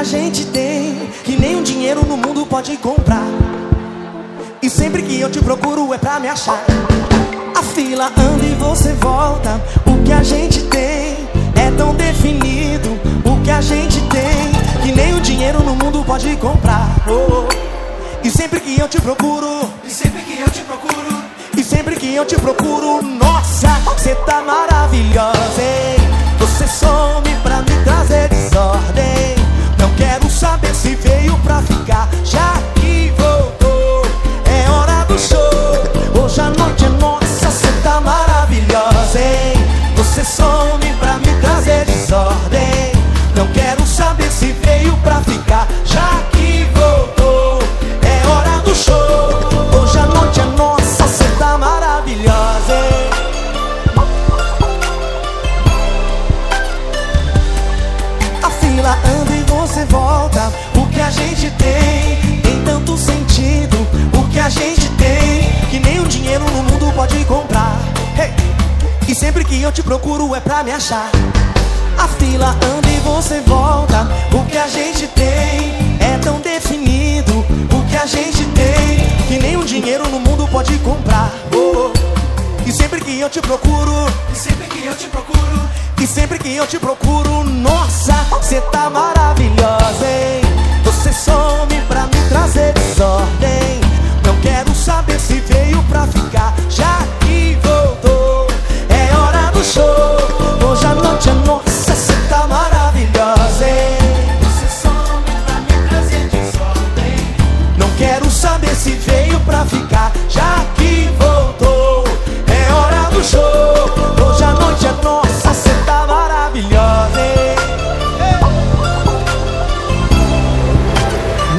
a gente tem que nem um dinheiro no mundo pode comprar. E sempre que eu te procuro é pra me achar. A fila anda e você volta. O que a gente tem é tão definido. O que a gente tem que nem o dinheiro no mundo pode comprar. Oh, oh. E sempre que eu te procuro, e sempre que eu te procuro, e sempre que eu te procuro, nossa, você tá maravilhosa, hein? Você some pra some pra me trazer desordem. Não quero saber se veio pra ficar, já que voltou. É hora do show. Hoje a noite é nossa, você tá maravilhosa? A fila anda e você volta. O que a gente tem tem tanto E sempre que eu te procuro é pra me achar. A fila anda e você volta. O que a gente tem é tão definido. O que a gente tem que o dinheiro no mundo pode comprar. Oh, oh. E sempre que eu te procuro, e sempre que eu te procuro, e sempre que eu te procuro, nossa, você tá maravilhosa, hein? Quero saber se veio pra ficar, já que voltou. É hora do show. Hoje a noite é nossa, você tá maravilhosa, hein?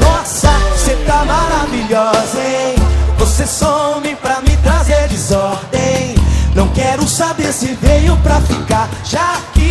Nossa, você tá maravilhosa, hein? Você some pra me trazer desordem. Não quero saber se veio pra ficar, já que